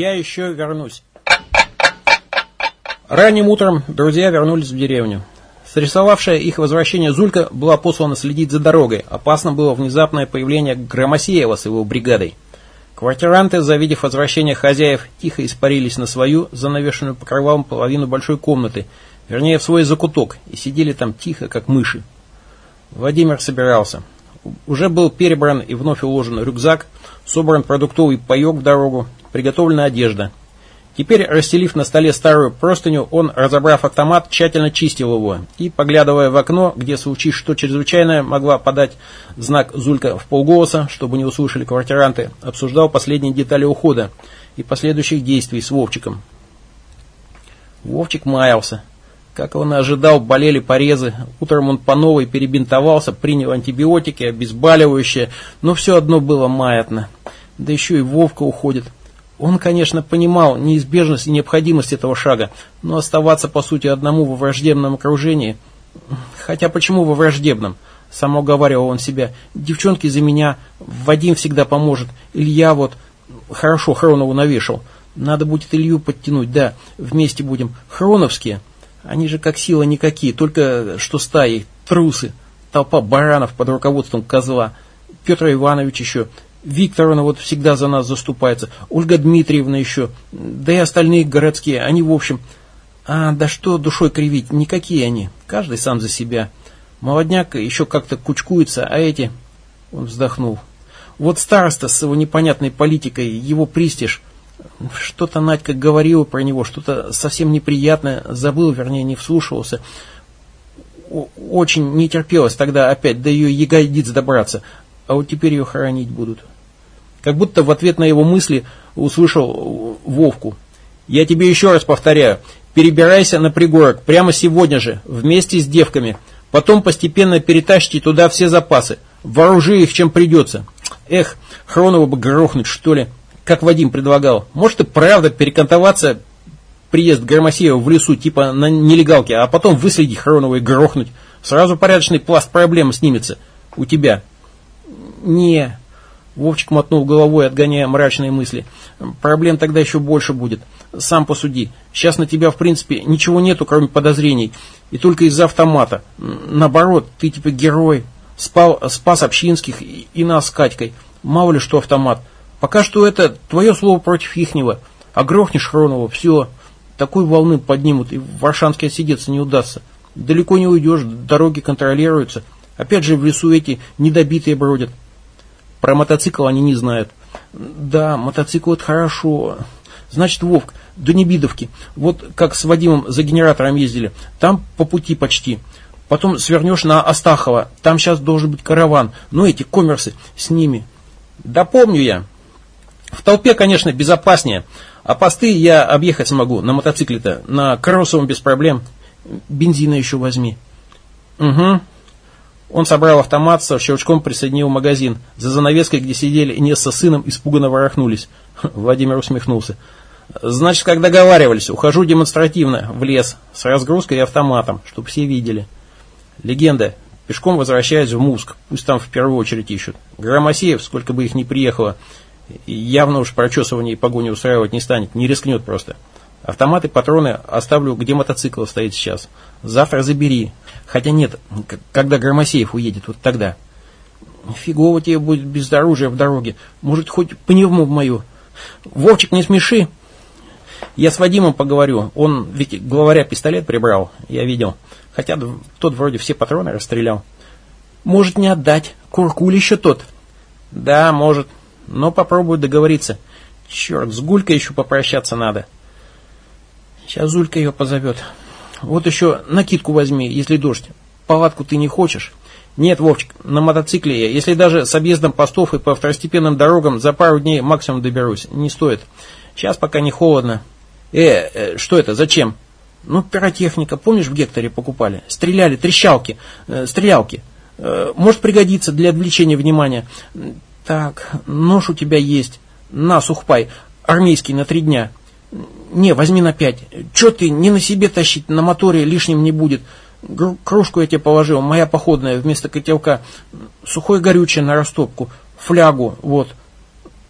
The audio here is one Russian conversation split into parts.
Я еще вернусь. Ранним утром друзья вернулись в деревню. Срисовавшая их возвращение Зулька была послана следить за дорогой. Опасно было внезапное появление Громосеева с его бригадой. Квартиранты, завидев возвращение хозяев, тихо испарились на свою, занавешенную покрывалом половину большой комнаты, вернее в свой закуток, и сидели там тихо, как мыши. Владимир собирался. Уже был перебран и вновь уложен рюкзак, собран продуктовый паек в дорогу, приготовлена одежда. Теперь, расстелив на столе старую простыню, он, разобрав автомат, тщательно чистил его и, поглядывая в окно, где случись что чрезвычайное, могла подать знак Зулька в полголоса, чтобы не услышали квартиранты, обсуждал последние детали ухода и последующих действий с Вовчиком. Вовчик маялся. Как он и ожидал, болели порезы. Утром он по новой перебинтовался, принял антибиотики, обезболивающее, но все одно было маятно. Да еще и Вовка уходит. Он, конечно, понимал неизбежность и необходимость этого шага, но оставаться, по сути, одному во враждебном окружении... Хотя почему во враждебном? Сам уговаривал он себя. Девчонки за меня, Вадим всегда поможет. Илья вот... Хорошо, Хронову навешал. Надо будет Илью подтянуть, да, вместе будем. Хроновские. Они же как сила никакие, только что стаи, трусы. Толпа баранов под руководством козла. Петр Иванович еще. Викторовна вот всегда за нас заступается. Ольга Дмитриевна еще. Да и остальные городские. Они, в общем... А, да что душой кривить, никакие они. Каждый сам за себя. Молодняк еще как-то кучкуется, а эти... Он вздохнул. Вот староста с его непонятной политикой, его пристиж... Что-то Надька говорила про него, что-то совсем неприятное, забыл, вернее, не вслушивался. Очень не терпелось тогда опять до ее ягодиц добраться, а вот теперь ее хоронить будут. Как будто в ответ на его мысли услышал Вовку. «Я тебе еще раз повторяю, перебирайся на пригорок прямо сегодня же, вместе с девками. Потом постепенно перетащите туда все запасы. Вооружи их, чем придется. Эх, Хронова бы грохнуть, что ли» как Вадим предлагал. Может и правда перекантоваться приезд Громосеева в лесу типа на нелегалке, а потом выследить Хронова и грохнуть. Сразу порядочный пласт проблем снимется у тебя. Не, Вовчик мотнул головой, отгоняя мрачные мысли. Проблем тогда еще больше будет. Сам посуди. Сейчас на тебя, в принципе, ничего нету, кроме подозрений. И только из-за автомата. Наоборот, ты типа герой. Спал, спас общинских и, и нас с Катькой. Мало ли что автомат. Пока что это твое слово против ихнего. А грохнешь Хронова, все. Такой волны поднимут, и в Варшанске отсидеться не удастся. Далеко не уйдешь, дороги контролируются. Опять же в лесу эти недобитые бродят. Про мотоцикл они не знают. Да, мотоцикл это хорошо. Значит, Вовк, до Небидовки. Вот как с Вадимом за генератором ездили. Там по пути почти. Потом свернешь на Астахова. Там сейчас должен быть караван. Ну, эти коммерсы с ними. Да помню я. В толпе, конечно, безопаснее, а посты я объехать смогу на мотоцикле-то, на кроссовом без проблем. Бензина еще возьми. Угу. Он собрал автомат, со щелчком присоединил магазин. За занавеской, где сидели Инесса с сыном, испуганно ворохнулись. Владимир усмехнулся. Значит, как договаривались, ухожу демонстративно в лес с разгрузкой и автоматом, чтобы все видели. Легенда. Пешком возвращаюсь в Муск, пусть там в первую очередь ищут. Громосеев, сколько бы их ни приехало, явно уж прочесывание и погони устраивать не станет, не рискнет просто. Автоматы, патроны оставлю, где мотоцикл стоит сейчас. Завтра забери. Хотя нет, когда Громосеев уедет, вот тогда. Фигово тебе будет без оружия в дороге. Может, хоть пневму в мою. Вовчик, не смеши. Я с Вадимом поговорю. Он ведь главаря пистолет прибрал, я видел. Хотя тот вроде все патроны расстрелял. Может, не отдать. Куркуль еще тот. Да, может но попробую договориться. Черт, с Гулькой еще попрощаться надо. Сейчас Зулька ее позовет. Вот еще накидку возьми, если дождь. Палатку ты не хочешь? Нет, Вовчик, на мотоцикле я, если даже с объездом постов и по второстепенным дорогам за пару дней максимум доберусь. Не стоит. Сейчас пока не холодно. Э, э что это, зачем? Ну, пиротехника, помнишь, в Гекторе покупали? Стреляли, трещалки, э, стрелялки. Э, может пригодиться для отвлечения внимания. Так, нож у тебя есть. На, сухпай, армейский на три дня. Не, возьми на пять. Че ты, не на себе тащить, на моторе лишним не будет. Кружку я тебе положил, моя походная, вместо котелка. Сухое горючее на растопку. Флягу, вот.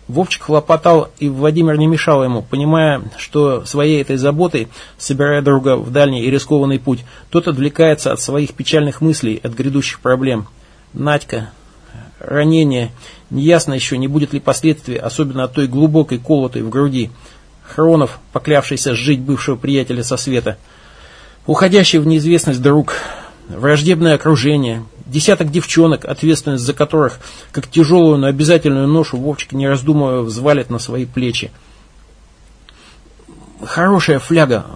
Вовчик хлопотал, и Владимир не мешал ему, понимая, что своей этой заботой, собирая друга в дальний и рискованный путь, тот отвлекается от своих печальных мыслей, от грядущих проблем. Надька, ранение, неясно еще, не будет ли последствий, особенно от той глубокой колотой в груди. Хронов, поклявшийся сжить бывшего приятеля со света. Уходящий в неизвестность друг, враждебное окружение, десяток девчонок, ответственность за которых, как тяжелую, но обязательную ношу, Вовчик, не раздумывая, взвалит на свои плечи. Хорошая фляга,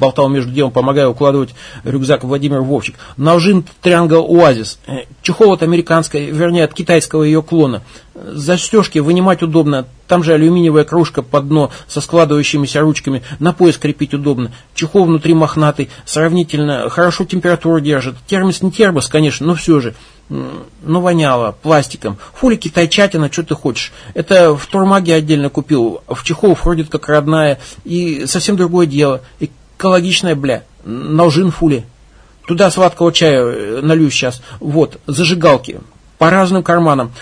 болтал между делом, помогая укладывать рюкзак Владимир Вовчик. Ножин Триангл Оазис. Чехол от американской, вернее от китайского ее клона. Застежки вынимать удобно. Там же алюминиевая кружка под дно со складывающимися ручками. На пояс крепить удобно. Чехол внутри мохнатый. Сравнительно хорошо температуру держит. Термос не термос, конечно, но все же. Но воняло пластиком. Фули китайчатина, что ты хочешь. Это в турмаге отдельно купил. В чехол входит как родная. И совсем другое дело. И экологичная, бля, ножин фули. Туда сладкого чая э, налью сейчас. Вот, зажигалки. По разным карманам.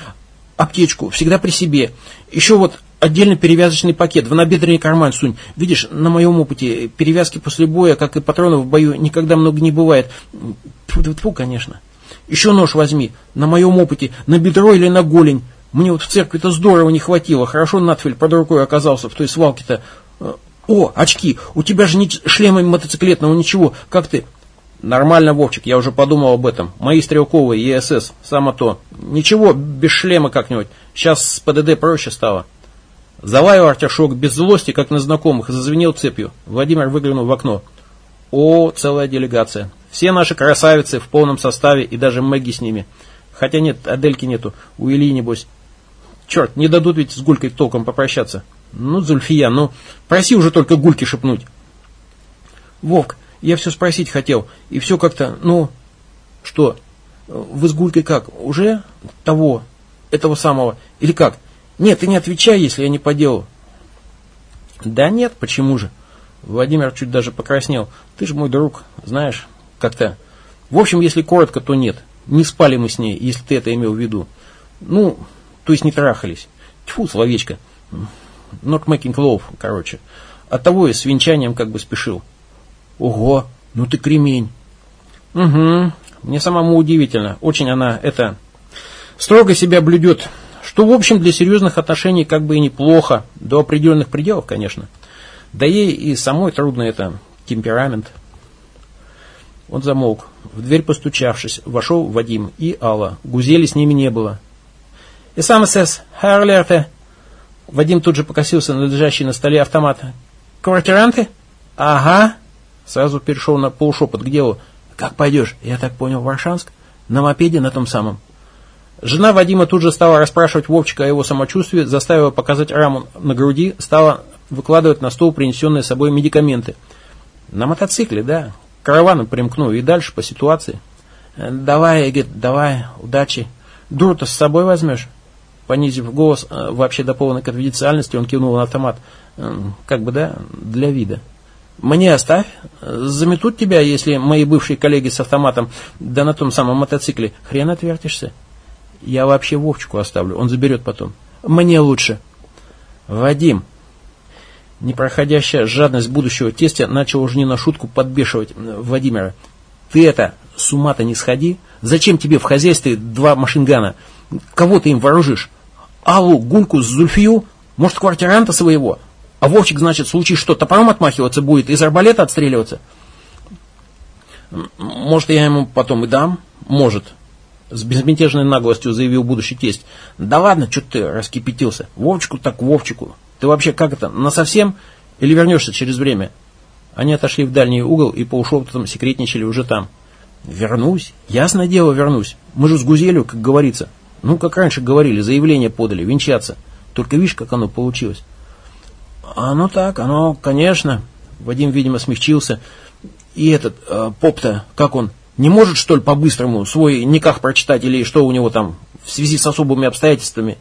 Аптечку. Всегда при себе. Еще вот отдельно перевязочный пакет. В набедренный карман сунь. Видишь, на моем опыте перевязки после боя, как и патронов в бою, никогда много не бывает. Фу, конечно. Еще нож возьми. На моем опыте. На бедро или на голень. Мне вот в церкви-то здорово не хватило. Хорошо Натфель под рукой оказался в той свалке-то. «О, очки! У тебя же ни шлема мотоциклетного, ничего. Как ты?» «Нормально, Вовчик, я уже подумал об этом. Мои стрелковые, ЕСС, само то. Ничего, без шлема как-нибудь. Сейчас с ПДД проще стало». Залаял артишок без злости, как на знакомых, зазвенел цепью. Владимир выглянул в окно. О, целая делегация. Все наши красавицы в полном составе и даже Мэгги с ними. Хотя нет, Адельки нету, у Ильи небось. Черт, не дадут ведь с Гулькой толком попрощаться. Ну, Зульфия, ну, проси уже только гульки шепнуть. Вовк, я все спросить хотел, и все как-то, ну, что, вы с гулькой как, уже того, этого самого, или как? Нет, ты не отвечай, если я не по делу. Да нет, почему же? Владимир чуть даже покраснел. Ты же мой друг, знаешь, как-то. В общем, если коротко, то нет. Не спали мы с ней, если ты это имел в виду. Ну, то есть не трахались. Тьфу, словечко not making love, короче. От того и с венчанием как бы спешил. Ого, ну ты кремень. Угу, мне самому удивительно. Очень она, это, строго себя блюдет. Что, в общем, для серьезных отношений как бы и неплохо. До определенных пределов, конечно. Да ей и самой трудно это, темперамент. Он замолк. В дверь постучавшись, вошел Вадим и Алла. Гузели с ними не было. «И сам сэс, Харлерте», Вадим тут же покосился на лежащий на столе автомат. «Квартиранты?» «Ага». Сразу перешел на полушепот к делу. «Как пойдешь?» «Я так понял, в Аршанск?» «На мопеде на том самом». Жена Вадима тут же стала расспрашивать Вовчика о его самочувствии, заставила показать раму на груди, стала выкладывать на стол принесенные с собой медикаменты. «На мотоцикле, да. К каравану примкну и дальше по ситуации». «Давай, Эгет, давай, удачи. Дуру-то с собой возьмешь?» Понизив голос э, вообще до полной конфиденциальности, он кивнул на автомат. Э, как бы, да, для вида. «Мне оставь. Заметут тебя, если мои бывшие коллеги с автоматом, да на том самом мотоцикле. Хрен отвертишься. Я вообще Вовчику оставлю, он заберет потом. Мне лучше». «Вадим». Непроходящая жадность будущего тестя начала уже не на шутку подбешивать э, Владимира. «Ты это, с ума-то не сходи. Зачем тебе в хозяйстве два машингана? Кого ты им вооружишь? Аллу, Гульку, Зульфию? Может, квартиранта своего? А Вовчик, значит, в случае что, топором отмахиваться будет, из арбалета отстреливаться? Может, я ему потом и дам? Может. С безмятежной наглостью заявил будущий тесть. Да ладно, что ты раскипятился? Вовчику так Вовчику. Ты вообще как это, насовсем? Или вернешься через время? Они отошли в дальний угол и по ушептам секретничали уже там. Вернусь? Ясное дело, вернусь. Мы же с Гузелью, как говорится. Ну, как раньше говорили, заявление подали, венчаться. Только видишь, как оно получилось. Оно так, оно, конечно. Вадим, видимо, смягчился. И этот э, поп-то, как он, не может, что ли, по-быстрому свой никах прочитать или что у него там в связи с особыми обстоятельствами?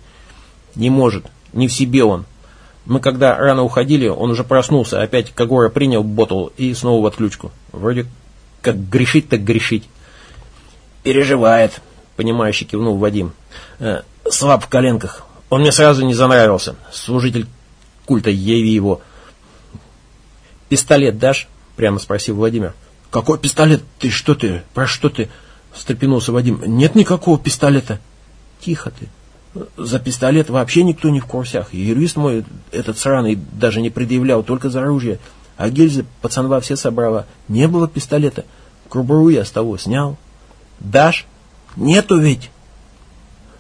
Не может, не в себе он. Мы когда рано уходили, он уже проснулся, опять Кагора принял ботл и снова в отключку. Вроде как грешить так грешить. Переживает, понимающе кивнул Вадим. Э, слаб в коленках. Он мне сразу не занравился. Служитель культа, яви его. «Пистолет дашь?» — прямо спросил Владимир. «Какой пистолет? Ты что ты? Про что ты?» — встрепенулся Вадим. «Нет никакого пистолета». «Тихо ты. За пистолет вообще никто не в курсах. Юрист мой, этот сраный, даже не предъявлял, только за оружие. А гильзы пацанва все собрала. Не было пистолета. Крубру я с того снял. Дашь? Нету ведь.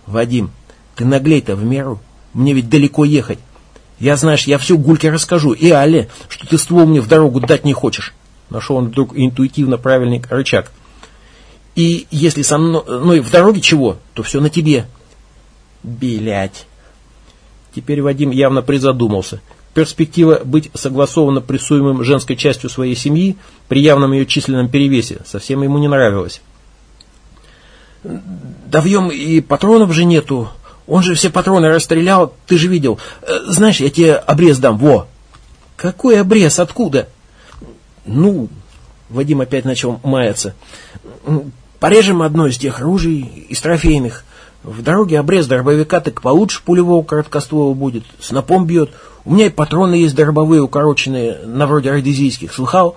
Вадим, ты наглей-то в меру. Мне ведь далеко ехать. Я, знаешь, я всю Гульке расскажу. И Але, что ты ствол мне в дорогу дать не хочешь. Нашел он вдруг интуитивно правильный рычаг. И если со мной в дороге чего, то все на тебе. Белять. Теперь Вадим явно призадумался. Перспектива быть согласованно прессуемым женской частью своей семьи при явном ее численном перевесе совсем ему не нравилась. Да в и патронов же нету. Он же все патроны расстрелял, ты же видел. Э, знаешь, я тебе обрез дам, во. Какой обрез? Откуда? Ну, Вадим опять начал маяться. Порежем одно из тех ружей, из трофейных. В дороге обрез дробовика так получше пулевого короткоствола будет. Снопом бьет. У меня и патроны есть дробовые укороченные, на вроде родезийских. Слыхал?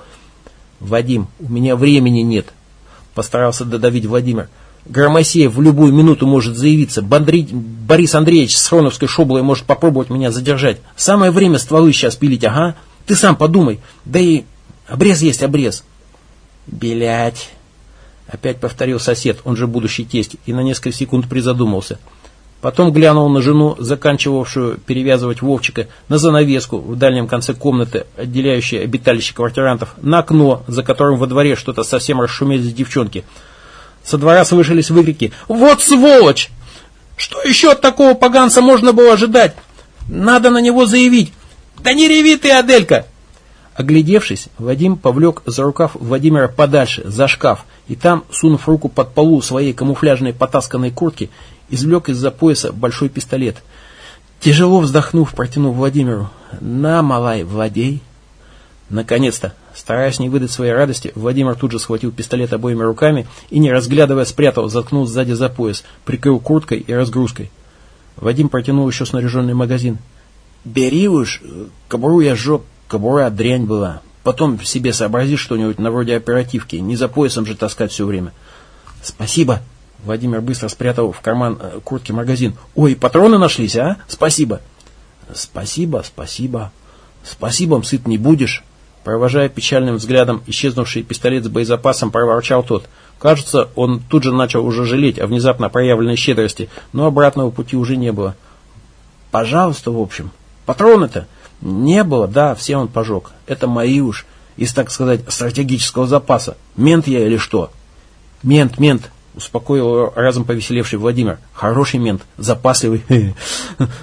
Вадим, у меня времени нет. Постарался додавить Владимир. Громосеев в любую минуту может заявиться. Бандри... Борис Андреевич с Хроновской шоблой может попробовать меня задержать. Самое время стволы сейчас пилить, ага. Ты сам подумай. Да и обрез есть обрез. Белять. Опять повторил сосед, он же будущий тесть, и на несколько секунд призадумался. Потом глянул на жену, заканчивавшую перевязывать Вовчика, на занавеску в дальнем конце комнаты, отделяющей обиталище квартирантов, на окно, за которым во дворе что-то совсем расшумелись девчонки. Со двора слышались выкрики «Вот сволочь! Что еще от такого поганца можно было ожидать? Надо на него заявить! Да не реви ты, Аделька!» Оглядевшись, Вадим повлек за рукав Владимира подальше, за шкаф, и там, сунув руку под полу своей камуфляжной потасканной куртки, извлек из-за пояса большой пистолет. Тяжело вздохнув, протянул Владимиру. «На, малай, владей!» Наконец-то, стараясь не выдать своей радости, Владимир тут же схватил пистолет обоими руками и, не разглядывая, спрятал, заткнул сзади за пояс, прикрыл курткой и разгрузкой. Вадим протянул еще снаряженный магазин. «Бери уж, кобуру я сжег, кобура дрянь была. Потом себе сообрази что-нибудь на вроде оперативки, не за поясом же таскать все время». «Спасибо!» Владимир быстро спрятал в карман э, куртки магазин. «Ой, патроны нашлись, а? Спасибо!» «Спасибо, спасибо. Спасибо, сыт не будешь». Провожая печальным взглядом исчезнувший пистолет с боезапасом, проворчал тот. Кажется, он тут же начал уже жалеть о внезапно проявленной щедрости, но обратного пути уже не было. «Пожалуйста, в общем. Патроны-то?» «Не было, да, все он пожег. Это мои уж, из, так сказать, стратегического запаса. Мент я или что?» «Мент, мент», — успокоил разом повеселевший Владимир. «Хороший мент, запасливый.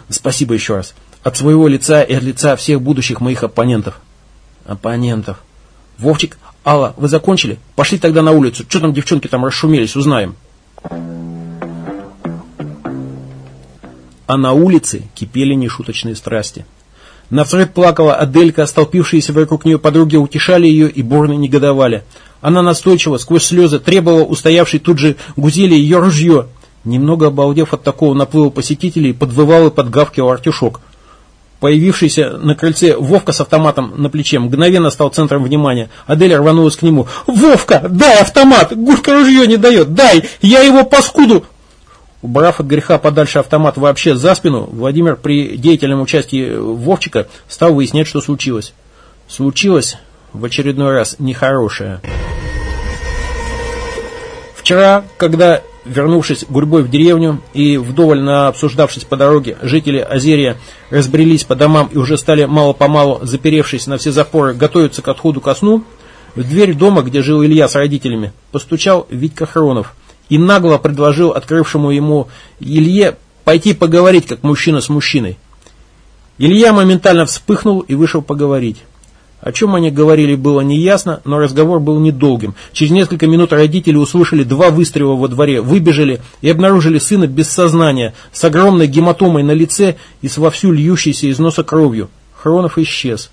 Спасибо еще раз. От своего лица и от лица всех будущих моих оппонентов» оппонентов. Вовчик, Алла, вы закончили? Пошли тогда на улицу. Что там девчонки там расшумелись, узнаем. А на улице кипели нешуточные страсти. На взрыв плакала Аделька, столпившиеся вокруг нее подруги утешали ее и бурно негодовали. Она настойчиво, сквозь слезы, требовала устоявшей тут же гузели ее ружье. Немного обалдев от такого наплыва посетителей, подвывал и подгавкивал артюшок. Появившийся на крыльце Вовка с автоматом на плече мгновенно стал центром внимания. Аделя рванулась к нему. «Вовка, дай автомат! Гулька ружье не дает! Дай! Я его паскуду!» Убрав от греха подальше автомат вообще за спину, Владимир при деятельном участии Вовчика стал выяснять, что случилось. Случилось в очередной раз нехорошее. Вчера, когда Вернувшись гурьбой в деревню и вдоволь обсуждавшись по дороге, жители Азерия разбрелись по домам и уже стали мало-помалу, заперевшись на все запоры, готовиться к отходу ко сну, в дверь дома, где жил Илья с родителями, постучал Витька Хронов и нагло предложил открывшему ему Илье пойти поговорить, как мужчина с мужчиной. Илья моментально вспыхнул и вышел поговорить. О чем они говорили, было неясно, но разговор был недолгим. Через несколько минут родители услышали два выстрела во дворе, выбежали и обнаружили сына без сознания, с огромной гематомой на лице и с вовсю льющейся из носа кровью. Хронов исчез.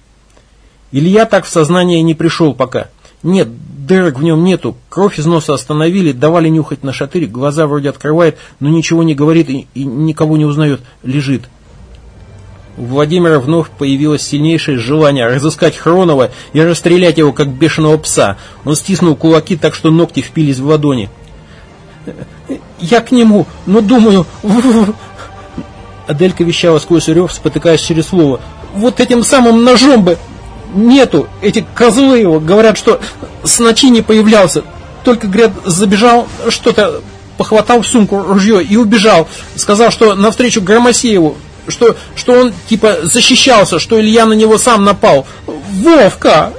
Илья так в сознание не пришел пока. Нет, дырок в нем нету. Кровь из носа остановили, давали нюхать на шатырь, глаза вроде открывает, но ничего не говорит и, и никого не узнает. Лежит. У Владимира вновь появилось сильнейшее желание разыскать Хронова и расстрелять его, как бешеного пса. Он стиснул кулаки так, что ногти впились в ладони. «Я к нему, но думаю...» Аделька вещала сквозь рев, спотыкаясь через слово. «Вот этим самым ножом бы...» «Нету! Эти козлы его говорят, что с ночи не появлялся. Только, говорят, забежал, что-то похватал в сумку ружье и убежал. Сказал, что навстречу Громосееву что, что он типа защищался, что Илья на него сам напал. Вовка!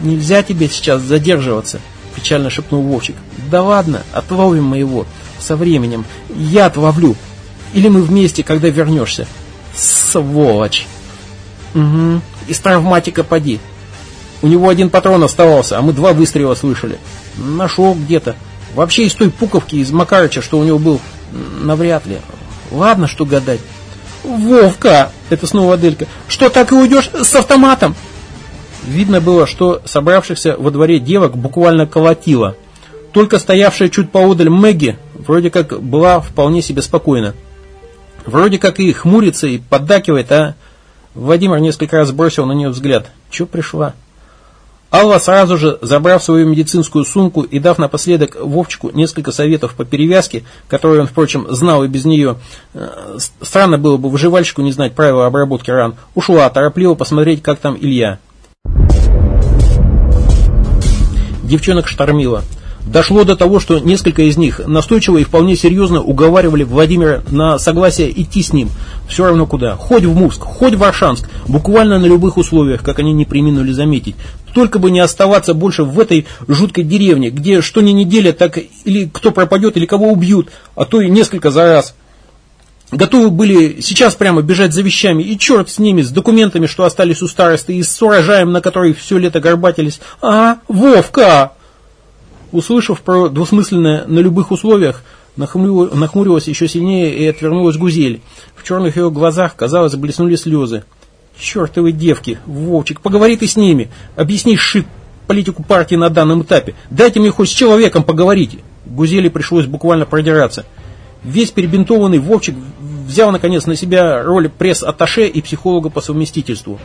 Нельзя тебе сейчас задерживаться, печально шепнул Вовчик. Да ладно, отловим мы его. Со временем. Я отловлю. Или мы вместе, когда вернешься. Сволочь. Угу. Из травматика поди. У него один патрон оставался, а мы два выстрела слышали. Нашел где-то. Вообще из той пуковки, из Макарыча, что у него был, навряд ли. Ладно, что гадать. Вовка, это снова Аделька, что так и уйдешь с автоматом? Видно было, что собравшихся во дворе девок буквально колотило. Только стоявшая чуть поодаль Мэгги вроде как была вполне себе спокойна. Вроде как и хмурится, и поддакивает, а Владимир несколько раз бросил на нее взгляд. Че пришла? Алла сразу же, забрав свою медицинскую сумку и дав напоследок Вовчику несколько советов по перевязке, которые он, впрочем, знал и без нее, э, странно было бы выживальщику не знать правила обработки ран, ушла торопливо посмотреть, как там Илья. Девчонок штормила. Дошло до того, что несколько из них настойчиво и вполне серьезно уговаривали Владимира на согласие идти с ним. Все равно куда. Хоть в Мурск, хоть в Аршанск. Буквально на любых условиях, как они не приминули заметить. Только бы не оставаться больше в этой жуткой деревне, где что ни неделя, так или кто пропадет, или кого убьют, а то и несколько за раз. Готовы были сейчас прямо бежать за вещами, и черт с ними, с документами, что остались у старосты, и с урожаем, на который все лето горбатились. А, Вовка! Услышав про двусмысленное на любых условиях, нахмурилась еще сильнее и отвернулась Гузель. В черных ее глазах, казалось, блеснули слезы. «Чертовы девки! Вовчик, поговори ты с ними! Объясни шип политику партии на данном этапе! Дайте мне хоть с человеком поговорить!» Гузели пришлось буквально продираться. Весь перебинтованный Вовчик взял, наконец, на себя роль пресс-атташе и психолога по совместительству.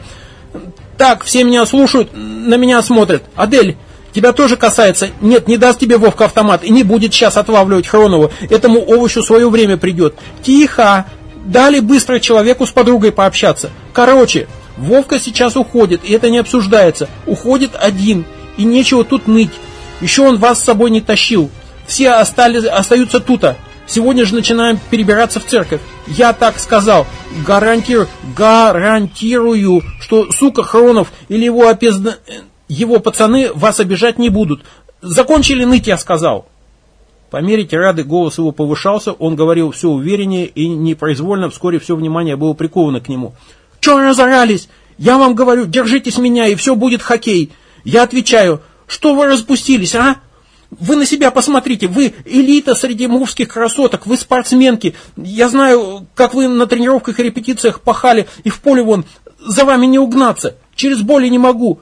«Так, все меня слушают, на меня смотрят. Адель, Тебя тоже касается. Нет, не даст тебе Вовка автомат и не будет сейчас отлавливать Хронову. Этому овощу свое время придет. Тихо. Дали быстро человеку с подругой пообщаться. Короче, Вовка сейчас уходит, и это не обсуждается. Уходит один, и нечего тут ныть. Еще он вас с собой не тащил. Все остались, остаются тута. Сегодня же начинаем перебираться в церковь. Я так сказал. Гарантирую, гарантирую, что сука Хронов или его опезна его пацаны вас обижать не будут. Закончили ныть, я сказал. По мере тирады голос его повышался, он говорил все увереннее, и непроизвольно вскоре все внимание было приковано к нему. «Че разорались? Я вам говорю, держитесь меня, и все будет хоккей. Я отвечаю, что вы распустились, а? Вы на себя посмотрите, вы элита среди мужских красоток, вы спортсменки. Я знаю, как вы на тренировках и репетициях пахали, и в поле вон, за вами не угнаться. Через боли не могу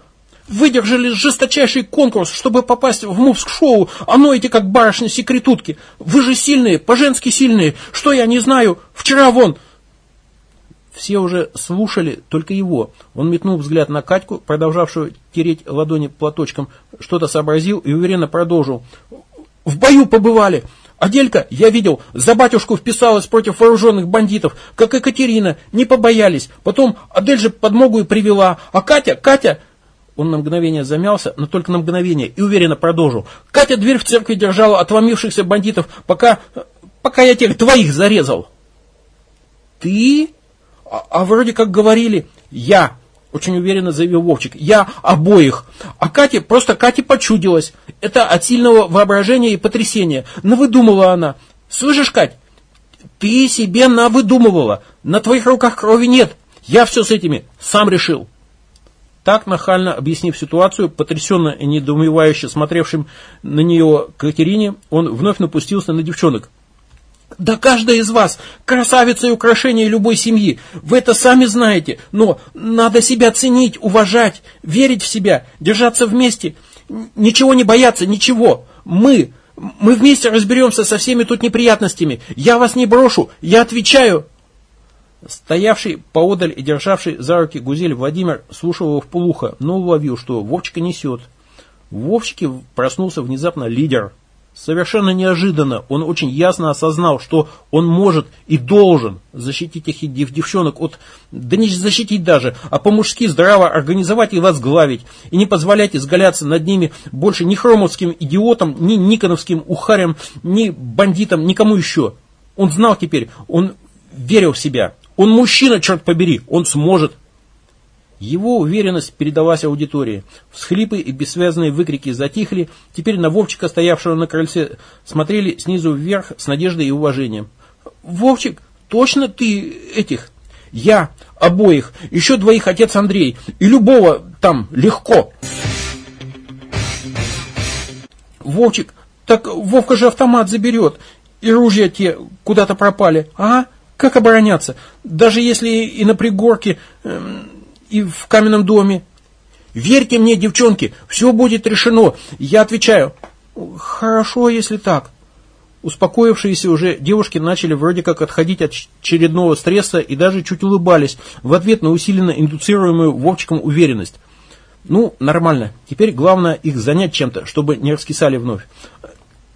выдержали жесточайший конкурс, чтобы попасть в мувск-шоу, а ноете как барышни-секретутки. Вы же сильные, по-женски сильные. Что я не знаю? Вчера вон... Все уже слушали только его. Он метнул взгляд на Катьку, продолжавшую тереть ладони платочком, что-то сообразил и уверенно продолжил. «В бою побывали!» Аделька, я видел, за батюшку вписалась против вооруженных бандитов, как Екатерина, не побоялись. Потом Адель же подмогу и привела. А Катя, Катя, он на мгновение замялся, но только на мгновение, и уверенно продолжил. Катя дверь в церкви держала от ломившихся бандитов, пока, пока я тех двоих зарезал. Ты? А, а вроде как говорили, я, очень уверенно заявил Вовчик, я обоих. А Кате, просто Кате почудилось. Это от сильного воображения и потрясения. Навыдумала она. Слышишь, Кать, ты себе навыдумывала. На твоих руках крови нет. Я все с этими сам решил. Так, нахально объяснив ситуацию, потрясенно и недоумевающе смотревшим на нее Катерине, он вновь напустился на девчонок. да каждая из вас красавица и украшение любой семьи. Вы это сами знаете. Но надо себя ценить, уважать, верить в себя, держаться вместе. Ничего не бояться, ничего. Мы, мы вместе разберемся со всеми тут неприятностями. Я вас не брошу, я отвечаю. Стоявший поодаль и державший за руки Гузель Владимир слушал его в полухо, но уловил, что Вовчика несет. В Вовчике проснулся внезапно лидер. Совершенно неожиданно он очень ясно осознал, что он может и должен защитить этих дев девчонок от, да не защитить даже, а по-мужски здраво организовать и возглавить, и не позволять изгаляться над ними больше ни хромовским идиотам, ни никоновским ухарям, ни бандитам, никому еще. Он знал теперь, он верил в себя. Он мужчина, черт побери, он сможет. Его уверенность передалась аудитории. Всхлипы и бессвязные выкрики затихли. Теперь на Вовчика, стоявшего на крыльце, смотрели снизу вверх с надеждой и уважением. «Вовчик, точно ты этих?» «Я, обоих, еще двоих отец Андрей. И любого там легко». «Вовчик, так Вовка же автомат заберет. И ружья те куда-то пропали. А? Как обороняться? Даже если и на пригорке... Эм, и в каменном доме. Верьте мне, девчонки, все будет решено. Я отвечаю. Хорошо, если так. Успокоившиеся уже девушки начали вроде как отходить от очередного стресса и даже чуть улыбались в ответ на усиленно индуцируемую Вовчиком уверенность. Ну, нормально. Теперь главное их занять чем-то, чтобы не раскисали вновь.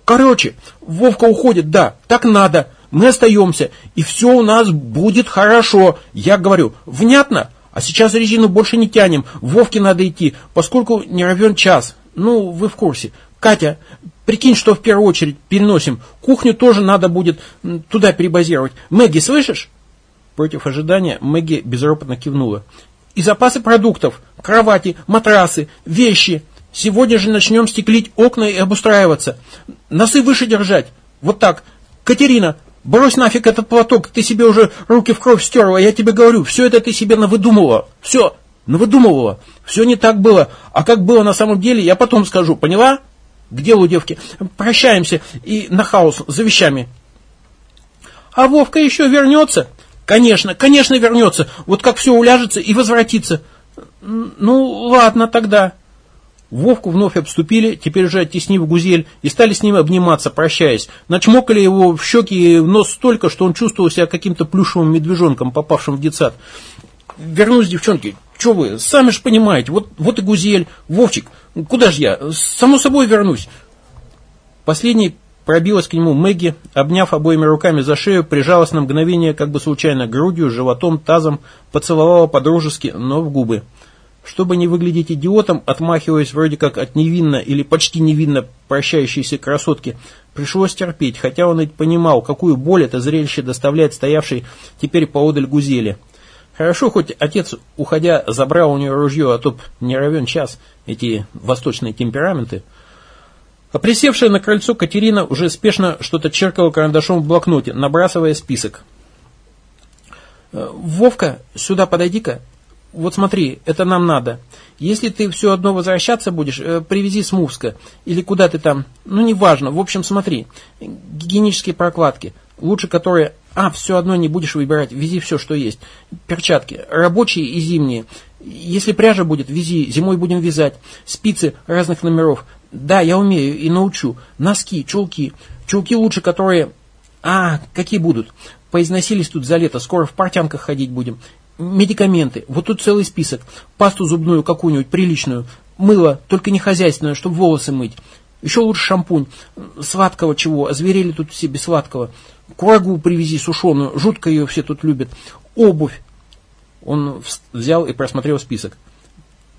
Короче, Вовка уходит, да, так надо. Мы остаемся, и все у нас будет хорошо. Я говорю, внятно? А сейчас резину больше не тянем, Вовке надо идти, поскольку не равен час. Ну, вы в курсе. Катя, прикинь, что в первую очередь переносим. Кухню тоже надо будет туда перебазировать. Мэгги, слышишь? Против ожидания Мэгги безропотно кивнула. И запасы продуктов, кровати, матрасы, вещи. Сегодня же начнем стеклить окна и обустраиваться. Носы выше держать. Вот так. Катерина, Брось нафиг этот платок, ты себе уже руки в кровь стерла, я тебе говорю, все это ты себе навыдумывала. Все, навыдумывала. Все не так было. А как было на самом деле, я потом скажу, поняла? К делу, девки. Прощаемся и на хаос за вещами. А Вовка еще вернется? Конечно, конечно вернется. Вот как все уляжется и возвратится. Ну, ладно тогда. Вовку вновь обступили, теперь уже оттеснив Гузель, и стали с ним обниматься, прощаясь. Начмокали его в щеки и в нос столько, что он чувствовал себя каким-то плюшевым медвежонком, попавшим в детсад. Вернусь, девчонки, что вы, сами же понимаете, вот, вот и Гузель, Вовчик, куда же я, само собой вернусь. Последний пробилась к нему Мэгги, обняв обоими руками за шею, прижалась на мгновение, как бы случайно, грудью, животом, тазом, поцеловала по-дружески, но в губы. Чтобы не выглядеть идиотом, отмахиваясь вроде как от невинно или почти невинно прощающейся красотки, пришлось терпеть, хотя он ведь понимал, какую боль это зрелище доставляет стоявший теперь поодаль гузели. Хорошо, хоть отец, уходя, забрал у нее ружье, а то не равен час, эти восточные темпераменты. А присевшая на крыльцо Катерина уже спешно что-то черкала карандашом в блокноте, набрасывая список. «Э, «Вовка, сюда подойди-ка», вот смотри, это нам надо. Если ты все одно возвращаться будешь, э, привези с Мувска. Или куда ты там. Ну, неважно. В общем, смотри. Гигиенические прокладки. Лучше которые... А, все одно не будешь выбирать. Вези все, что есть. Перчатки. Рабочие и зимние. Если пряжа будет, вези. Зимой будем вязать. Спицы разных номеров. Да, я умею и научу. Носки, чулки. Чулки лучше, которые... А, какие будут? Поизносились тут за лето. Скоро в портянках ходить будем. Медикаменты. Вот тут целый список. Пасту зубную какую-нибудь приличную. Мыло, только не хозяйственное, чтобы волосы мыть. Еще лучше шампунь. Сладкого чего. Озверели тут все без сладкого. Курагу привези сушеную. Жутко ее все тут любят. Обувь. Он взял и просмотрел список.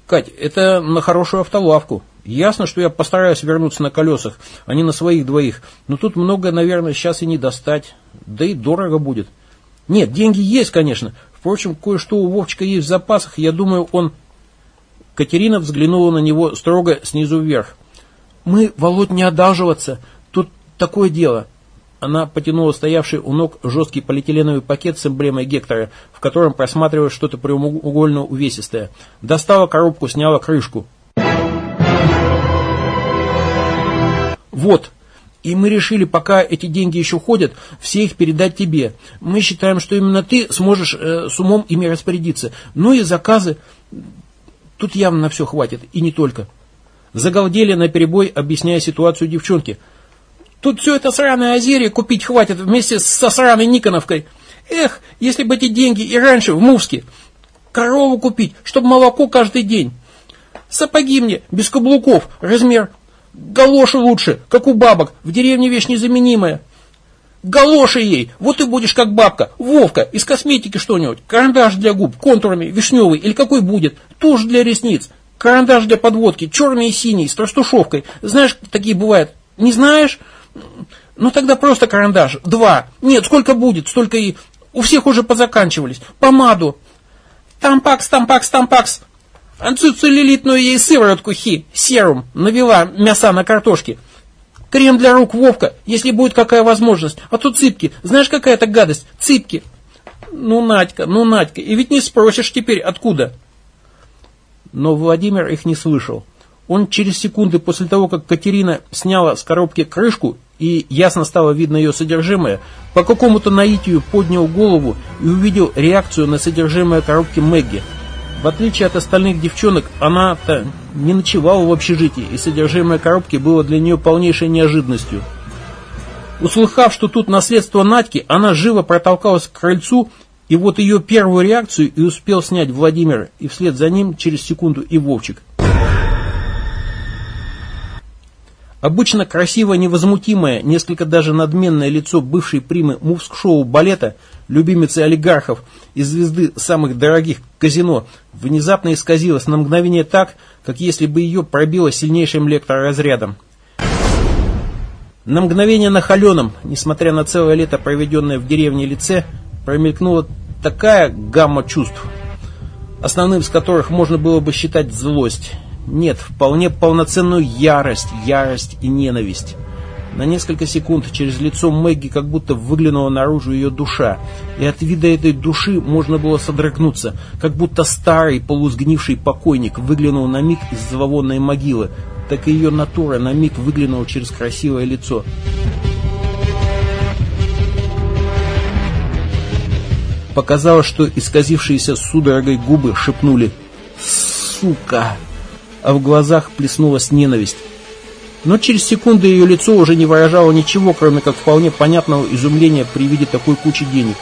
Кать, это на хорошую автолавку. Ясно, что я постараюсь вернуться на колесах, а не на своих двоих. Но тут много, наверное, сейчас и не достать. Да и дорого будет. Нет, деньги есть, конечно. Впрочем, кое-что у Вовчика есть в запасах, я думаю, он... Катерина взглянула на него строго снизу вверх. «Мы, Володь, не одалживаться. Тут такое дело». Она потянула стоявший у ног жесткий полиэтиленовый пакет с эмблемой Гектора, в котором просматривалось что-то прямоугольно увесистое. Достала коробку, сняла крышку. «Вот, И мы решили, пока эти деньги еще ходят, все их передать тебе. Мы считаем, что именно ты сможешь э, с умом ими распорядиться. Ну и заказы. Тут явно на все хватит, и не только. Загалдели на перебой, объясняя ситуацию девчонки. Тут все это сраное озерье купить хватит вместе со сраной Никоновкой. Эх, если бы эти деньги и раньше в Мувске. Корову купить, чтобы молоко каждый день. Сапоги мне, без каблуков, размер Галоши лучше, как у бабок, в деревне вещь незаменимая. Галоши ей, вот и будешь как бабка. Вовка, из косметики что-нибудь. Карандаш для губ, контурами, вишневый или какой будет. Тушь для ресниц. Карандаш для подводки, черный и синий, с растушевкой. Знаешь, такие бывают. Не знаешь? Ну тогда просто карандаш. Два. Нет, сколько будет, столько и... У всех уже позаканчивались. Помаду. Тампакс, тампакс, тампакс. Ацицилилитную ей сыворотку хи, серум, навела мяса на картошке. Крем для рук Вовка, если будет какая возможность. А то цыпки, знаешь, какая это гадость? Цыпки. Ну, Надька, ну, Надька, и ведь не спросишь теперь, откуда. Но Владимир их не слышал. Он через секунды после того, как Катерина сняла с коробки крышку и ясно стало видно ее содержимое, по какому-то наитию поднял голову и увидел реакцию на содержимое коробки Мэгги – в отличие от остальных девчонок, она-то не ночевала в общежитии, и содержимое коробки было для нее полнейшей неожиданностью. Услыхав, что тут наследство Надьки, она живо протолкалась к крыльцу, и вот ее первую реакцию и успел снять Владимир, и вслед за ним через секунду и Вовчик. Обычно красивое, невозмутимое, несколько даже надменное лицо бывшей примы мувск-шоу балета, любимицы олигархов и звезды самых дорогих казино, внезапно исказилось на мгновение так, как если бы ее пробило сильнейшим электроразрядом. На мгновение на холеном, несмотря на целое лето, проведенное в деревне лице, промелькнула такая гамма чувств, основным из которых можно было бы считать злость. Нет, вполне полноценную ярость, ярость и ненависть. На несколько секунд через лицо Мэгги как будто выглянула наружу ее душа, и от вида этой души можно было содрогнуться, как будто старый полусгнивший покойник выглянул на миг из зловонной могилы, так и ее натура на миг выглянула через красивое лицо. Показалось, что исказившиеся судорогой губы шепнули «Сука!», а в глазах плеснулась ненависть. Но через секунду ее лицо уже не выражало ничего, кроме как вполне понятного изумления при виде такой кучи денег.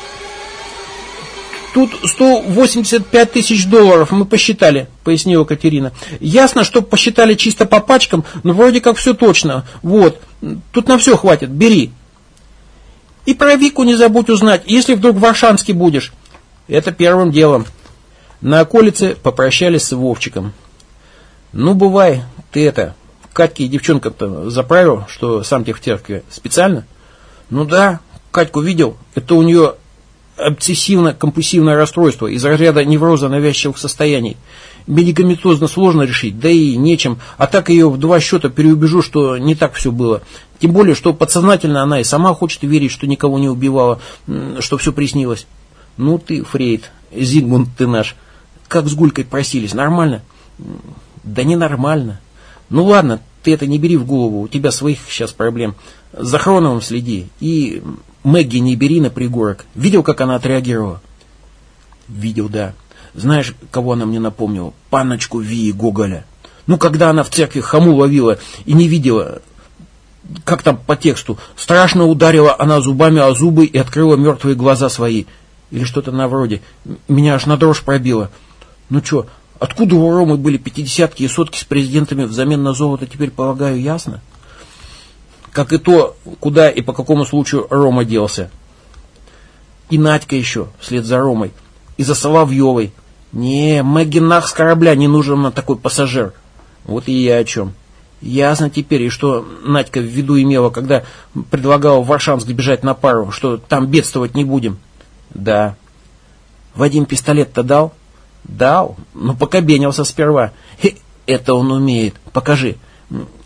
«Тут 185 тысяч долларов мы посчитали», — пояснила Катерина. «Ясно, что посчитали чисто по пачкам, но вроде как все точно. Вот, тут на все хватит, бери». «И про Вику не забудь узнать, если вдруг в Аршанске будешь». «Это первым делом». На околице попрощались с Вовчиком. «Ну, бывай, ты это, Катьке и девчонкам-то заправил, что сам терке специально? Ну да, Катьку видел. Это у нее обсессивно-компульсивное расстройство из разряда невроза навязчивых состояний. Медикаментозно сложно решить, да и нечем. А так ее в два счета переубежу, что не так все было. Тем более, что подсознательно она и сама хочет верить, что никого не убивала, что все приснилось. Ну ты, Фрейд, Зигмунд ты наш. Как с Гулькой просились, нормально? Да ненормально. Ну ладно, ты это не бери в голову, у тебя своих сейчас проблем. За Хроновым следи. И Мэгги не бери на пригорок. Видел, как она отреагировала? Видел, да. Знаешь, кого она мне напомнила? Паночку Вии Гоголя. Ну, когда она в церкви хаму ловила и не видела, как там по тексту, страшно ударила она зубами о зубы и открыла мертвые глаза свои. Или что-то на вроде. Меня аж на дрожь пробило. Ну что, Откуда у Ромы были пятидесятки и сотки с президентами взамен на золото, теперь, полагаю, ясно? Как и то, куда и по какому случаю Рома делся. И Надька еще, вслед за Ромой. И за Соловьевой. Не, Мэгги нах с корабля не нужен на такой пассажир. Вот и я о чем. Ясно теперь, и что Надька в виду имела, когда предлагала в Варшанск бежать на пару, что там бедствовать не будем. Да. Вадим пистолет-то дал? Дал, но покобенился сперва. Хе, это он умеет. Покажи.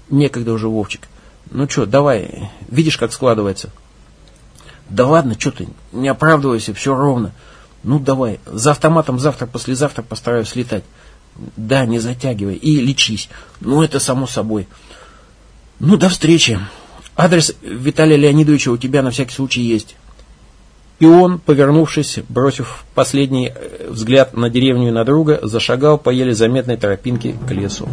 Некогда уже, Вовчик. Ну что, давай, видишь, как складывается? Да ладно, что ты, не оправдывайся, все ровно. Ну давай, за автоматом завтра-послезавтра постараюсь летать. Да, не затягивай и лечись. Ну это само собой. Ну до встречи. Адрес Виталия Леонидовича у тебя на всякий случай есть. И он, повернувшись, бросив последний э, взгляд на деревню и на друга, зашагал по еле заметной тропинке к лесу.